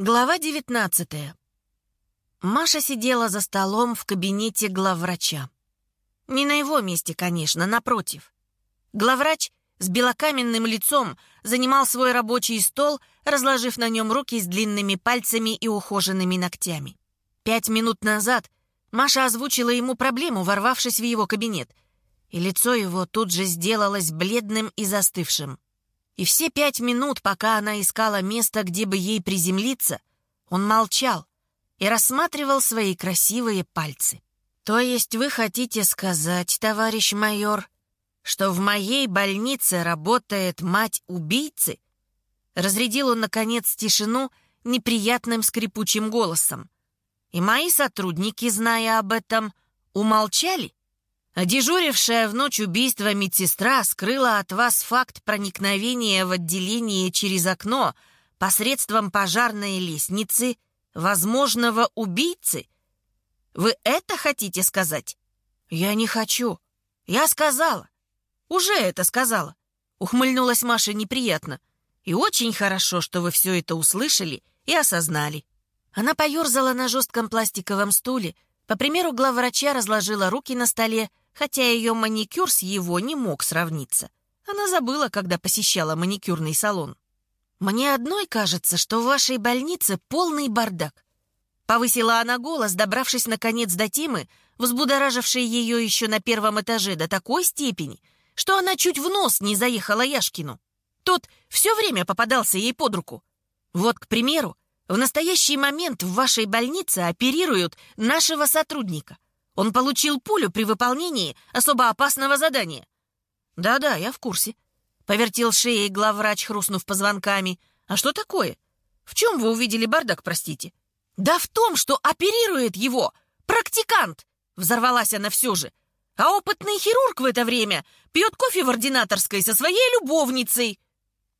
Глава 19 Маша сидела за столом в кабинете главврача. Не на его месте, конечно, напротив. Главврач с белокаменным лицом занимал свой рабочий стол, разложив на нем руки с длинными пальцами и ухоженными ногтями. Пять минут назад Маша озвучила ему проблему, ворвавшись в его кабинет, и лицо его тут же сделалось бледным и застывшим. И все пять минут, пока она искала место, где бы ей приземлиться, он молчал и рассматривал свои красивые пальцы. «То есть вы хотите сказать, товарищ майор, что в моей больнице работает мать убийцы?» Разрядил он, наконец, тишину неприятным скрипучим голосом. И мои сотрудники, зная об этом, умолчали? Дежурившая в ночь убийства медсестра скрыла от вас факт проникновения в отделение через окно посредством пожарной лестницы возможного убийцы? Вы это хотите сказать? Я не хочу. Я сказала. Уже это сказала. Ухмыльнулась Маша неприятно. И очень хорошо, что вы все это услышали и осознали. Она поерзала на жестком пластиковом стуле, по примеру главврача разложила руки на столе, хотя ее маникюр с его не мог сравниться. Она забыла, когда посещала маникюрный салон. «Мне одной кажется, что в вашей больнице полный бардак». Повысила она голос, добравшись наконец до темы, взбудоражившей ее еще на первом этаже до такой степени, что она чуть в нос не заехала Яшкину. Тот все время попадался ей под руку. Вот, к примеру, в настоящий момент в вашей больнице оперируют нашего сотрудника. Он получил пулю при выполнении особо опасного задания. Да-да, я в курсе. Повертел шеей главврач, хрустнув позвонками. А что такое? В чем вы увидели бардак, простите? Да в том, что оперирует его практикант. Взорвалась она все же. А опытный хирург в это время пьет кофе в ординаторской со своей любовницей.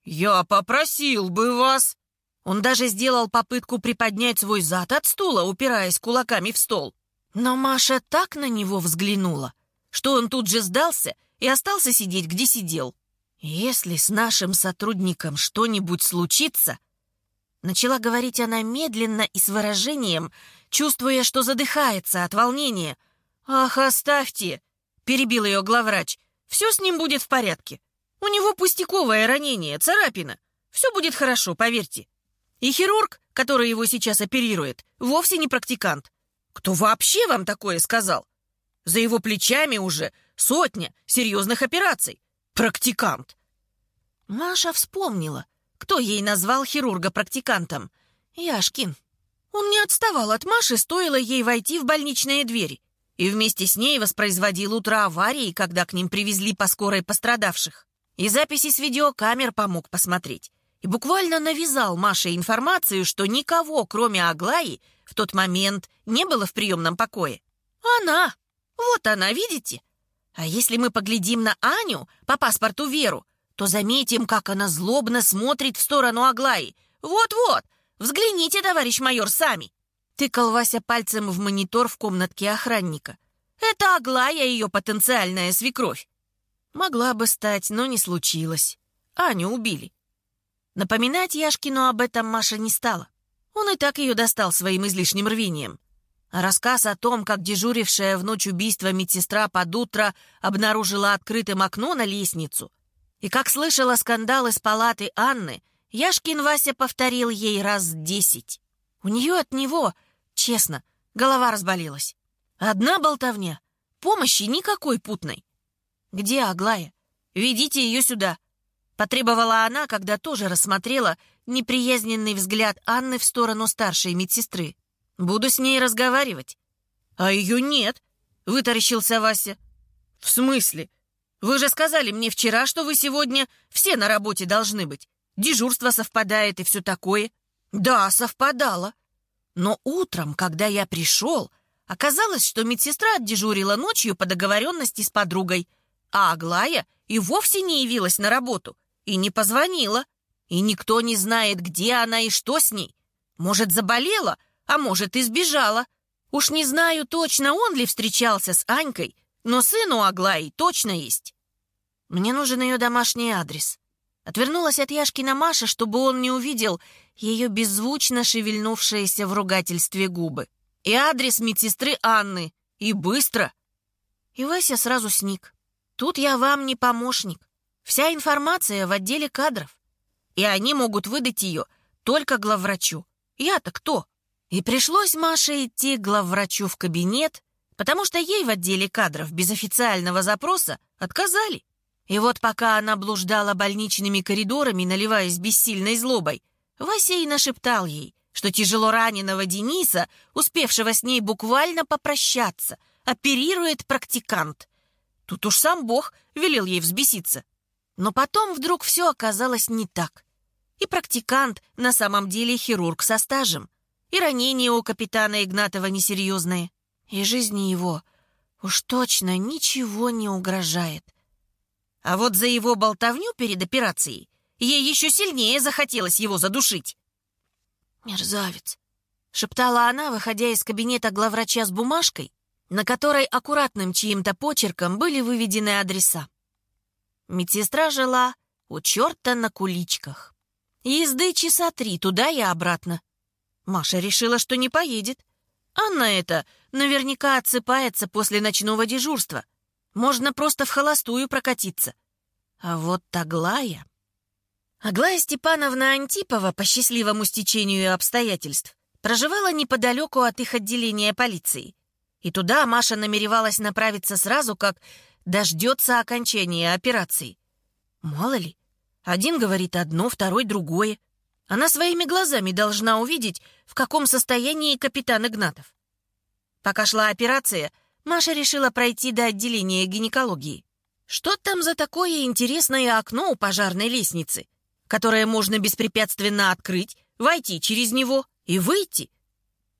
«Я попросил бы вас», он даже сделал попытку приподнять свой зад от стула, упираясь кулаками в стол. Но Маша так на него взглянула, что он тут же сдался и остался сидеть, где сидел. «Если с нашим сотрудником что-нибудь случится...» Начала говорить она медленно и с выражением, чувствуя, что задыхается от волнения. «Ах, оставьте!» — перебил ее главврач. «Все с ним будет в порядке. У него пустяковое ранение, царапина. Все будет хорошо, поверьте. И хирург, который его сейчас оперирует, вовсе не практикант. Кто вообще вам такое сказал? За его плечами уже сотня серьезных операций. Практикант. Маша вспомнила, кто ей назвал хирурга практикантом. Яшкин. Он не отставал от Маши, стоило ей войти в больничные двери. И вместе с ней воспроизводил утро аварии, когда к ним привезли по скорой пострадавших. И записи с видеокамер помог посмотреть и буквально навязал Маше информацию, что никого, кроме Аглаи, тот момент не было в приемном покое. Она! Вот она, видите? А если мы поглядим на Аню по паспорту Веру, то заметим, как она злобно смотрит в сторону Аглаи. Вот-вот, взгляните, товарищ майор, сами. Тыкал Вася пальцем в монитор в комнатке охранника. Это Аглая ее потенциальная свекровь. Могла бы стать, но не случилось. Аню убили. Напоминать Яшкину об этом Маша не стала. Он и так ее достал своим излишним рвением. А рассказ о том, как дежурившая в ночь убийства медсестра под утро обнаружила открытым окно на лестницу, и как слышала скандал из палаты Анны, Яшкин Вася повторил ей раз десять. У нее от него, честно, голова разболелась. Одна болтовня, помощи никакой путной. «Где Аглая? Ведите ее сюда», Потребовала она, когда тоже рассмотрела неприязненный взгляд Анны в сторону старшей медсестры. «Буду с ней разговаривать». «А ее нет», — вытаращился Вася. «В смысле? Вы же сказали мне вчера, что вы сегодня все на работе должны быть. Дежурство совпадает и все такое». «Да, совпадало. Но утром, когда я пришел, оказалось, что медсестра отдежурила ночью по договоренности с подругой, а Аглая и вовсе не явилась на работу». И не позвонила. И никто не знает, где она и что с ней. Может, заболела, а может, и сбежала. Уж не знаю точно, он ли встречался с Анькой, но сын у Аглаи точно есть. Мне нужен ее домашний адрес. Отвернулась от Яшкина Маша, чтобы он не увидел ее беззвучно шевельнувшиеся в ругательстве губы. «И адрес медсестры Анны. И быстро!» И Вася сразу сник. «Тут я вам не помощник. Вся информация в отделе кадров. И они могут выдать ее только главврачу. Я-то кто?» И пришлось Маше идти к главврачу в кабинет, потому что ей в отделе кадров без официального запроса отказали. И вот пока она блуждала больничными коридорами, наливаясь бессильной злобой, Вася и нашептал ей, что тяжело раненого Дениса, успевшего с ней буквально попрощаться, оперирует практикант. Тут уж сам Бог велел ей взбеситься. Но потом вдруг все оказалось не так. И практикант на самом деле хирург со стажем. И ранение у капитана Игнатова несерьезное. И жизни его уж точно ничего не угрожает. А вот за его болтовню перед операцией ей еще сильнее захотелось его задушить. «Мерзавец», — шептала она, выходя из кабинета главврача с бумажкой, на которой аккуратным чьим-то почерком были выведены адреса. Медсестра жила у черта на куличках. Езды часа три туда и обратно. Маша решила, что не поедет. Анна это наверняка отсыпается после ночного дежурства. Можно просто в холостую прокатиться. А вот Аглая... Аглая Степановна Антипова, по счастливому стечению обстоятельств, проживала неподалеку от их отделения полиции. И туда Маша намеревалась направиться сразу, как дождется окончания операции. Мало ли, один говорит одно, второй другое. Она своими глазами должна увидеть, в каком состоянии капитан Игнатов. Пока шла операция, Маша решила пройти до отделения гинекологии. Что там за такое интересное окно у пожарной лестницы, которое можно беспрепятственно открыть, войти через него и выйти?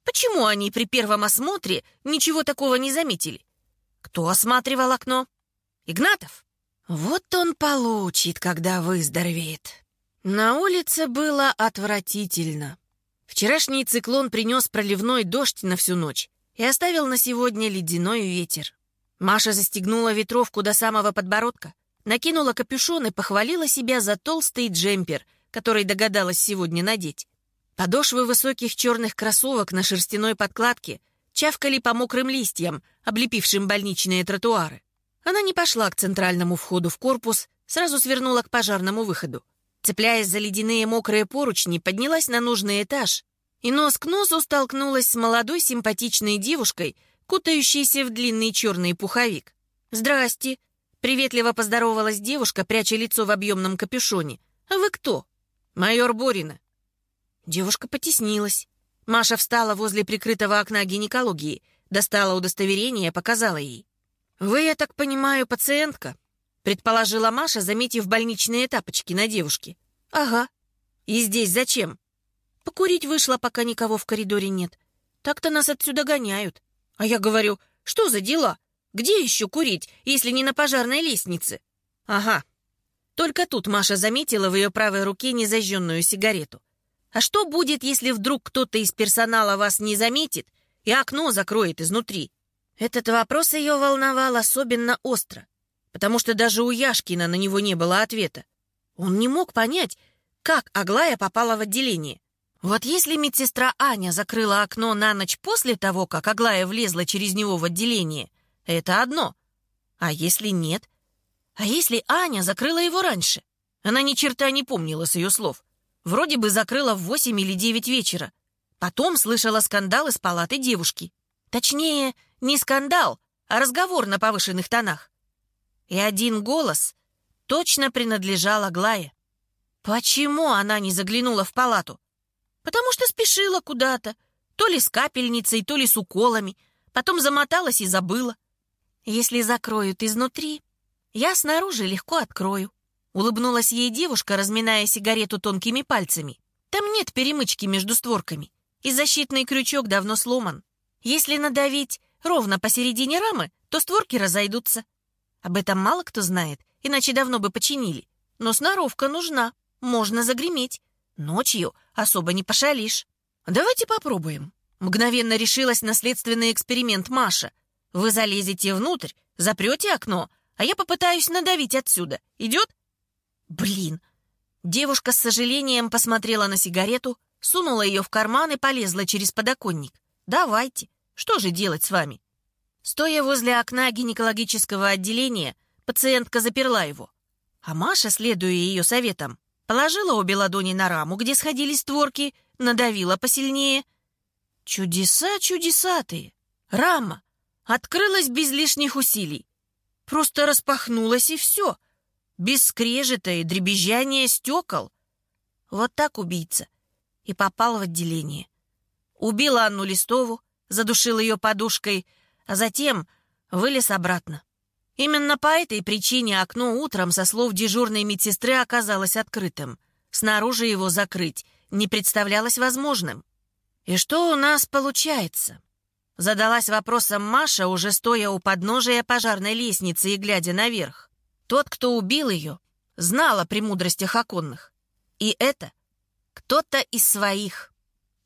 Почему они при первом осмотре ничего такого не заметили? Кто осматривал окно? Игнатов. Вот он получит, когда выздоровеет. На улице было отвратительно. Вчерашний циклон принес проливной дождь на всю ночь и оставил на сегодня ледяной ветер. Маша застегнула ветровку до самого подбородка, накинула капюшон и похвалила себя за толстый джемпер, который догадалась сегодня надеть. Подошвы высоких черных кроссовок на шерстяной подкладке чавкали по мокрым листьям, облепившим больничные тротуары. Она не пошла к центральному входу в корпус, сразу свернула к пожарному выходу. Цепляясь за ледяные мокрые поручни, поднялась на нужный этаж и нос к носу столкнулась с молодой симпатичной девушкой, кутающейся в длинный черный пуховик. «Здрасте!» — приветливо поздоровалась девушка, пряча лицо в объемном капюшоне. «А вы кто?» «Майор Борина». Девушка потеснилась. Маша встала возле прикрытого окна гинекологии, достала удостоверение, показала ей. «Вы, я так понимаю, пациентка?» предположила Маша, заметив больничные тапочки на девушке. «Ага. И здесь зачем?» «Покурить вышла, пока никого в коридоре нет. Так-то нас отсюда гоняют. А я говорю, что за дела? Где еще курить, если не на пожарной лестнице?» «Ага». Только тут Маша заметила в ее правой руке незажженную сигарету. «А что будет, если вдруг кто-то из персонала вас не заметит и окно закроет изнутри?» Этот вопрос ее волновал особенно остро потому что даже у Яшкина на него не было ответа. Он не мог понять, как Аглая попала в отделение. Вот если медсестра Аня закрыла окно на ночь после того, как Аглая влезла через него в отделение, это одно. А если нет? А если Аня закрыла его раньше? Она ни черта не помнила с ее слов. Вроде бы закрыла в восемь или девять вечера. Потом слышала скандал из палаты девушки. Точнее, не скандал, а разговор на повышенных тонах и один голос точно принадлежал Аглае. Почему она не заглянула в палату? Потому что спешила куда-то, то ли с капельницей, то ли с уколами, потом замоталась и забыла. Если закроют изнутри, я снаружи легко открою. Улыбнулась ей девушка, разминая сигарету тонкими пальцами. Там нет перемычки между створками, и защитный крючок давно сломан. Если надавить ровно посередине рамы, то створки разойдутся. Об этом мало кто знает, иначе давно бы починили. Но сноровка нужна, можно загреметь. Ночью особо не пошалишь. Давайте попробуем. Мгновенно решилась на следственный эксперимент Маша. Вы залезете внутрь, запрете окно, а я попытаюсь надавить отсюда. Идет? Блин. Девушка с сожалением посмотрела на сигарету, сунула ее в карман и полезла через подоконник. «Давайте. Что же делать с вами?» Стоя возле окна гинекологического отделения, пациентка заперла его. А Маша, следуя ее советам, положила обе ладони на раму, где сходились створки, надавила посильнее. Чудеса чудесатые. Рама открылась без лишних усилий. Просто распахнулась и все. Без скрежета и дребезжания стекол. Вот так убийца. И попал в отделение. Убил Анну Листову, задушил ее подушкой, а затем вылез обратно. Именно по этой причине окно утром, со слов дежурной медсестры, оказалось открытым. Снаружи его закрыть не представлялось возможным. И что у нас получается? Задалась вопросом Маша, уже стоя у подножия пожарной лестницы и глядя наверх. Тот, кто убил ее, знал о премудростях оконных. И это кто-то из своих.